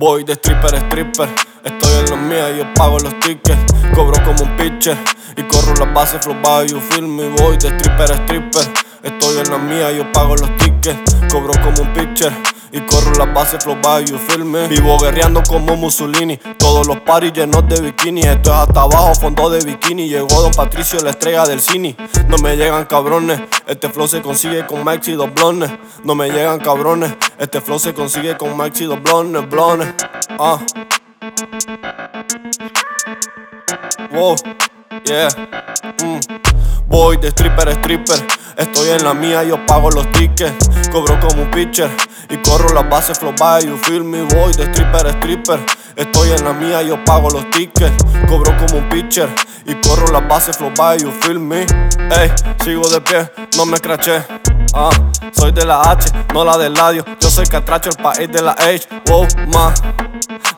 Voy de stripper a stripper, estoy en los y yo pago los tickets, cobro como un pitcher y corro las bases, flow by you feel me. Voy de stripper a stripper, estoy en la mía, yo pago los tickets, cobro como un pitcher y corro las bases, flow by you feel me. Vivo guerreando como Mussolini, todos los paris llenos de bikini. Esto es hasta abajo, fondo de bikini. Llegó Don Patricio, la estrella del cine. No me llegan cabrones, este flow se consigue con Max y dos blones. No me llegan cabrones, este flow se consigue con Max y dos blones, blones. Ah. Wow, yeah. Mm. Voy de stripper a stripper, estoy en la mía, yo pago los tickets. Cobro como un pitcher y corro las bases, flow by you feel me. Voy de stripper a stripper, estoy en la mía, yo pago los tickets. Cobro como un pitcher y corro las bases, flow by you feel me. Ey, sigo de pie, no me craché. Ah, soy de la H, no la del ladio. Yo soy catracho, el país de la H. Wow, ma,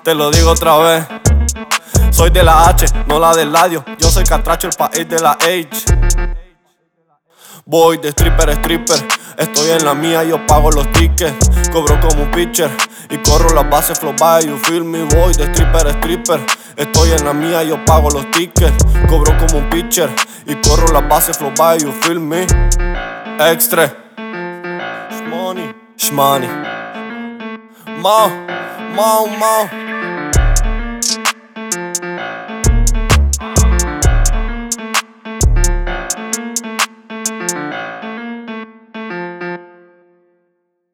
te lo digo otra vez. Soy de la H, no la del ladio. Yo soy catracho, el país de la H. Voy de stripper stripper, estoy en la mía, yo pago los tickets. Cobro como un pitcher y corro las bases, flow by you feel me. Voy de stripper stripper, estoy en la mía, yo pago los tickets. Cobro como un pitcher y corro las bases, flow by you feel me. Extra. Shmoney, shmoney. Mo, mo, mo.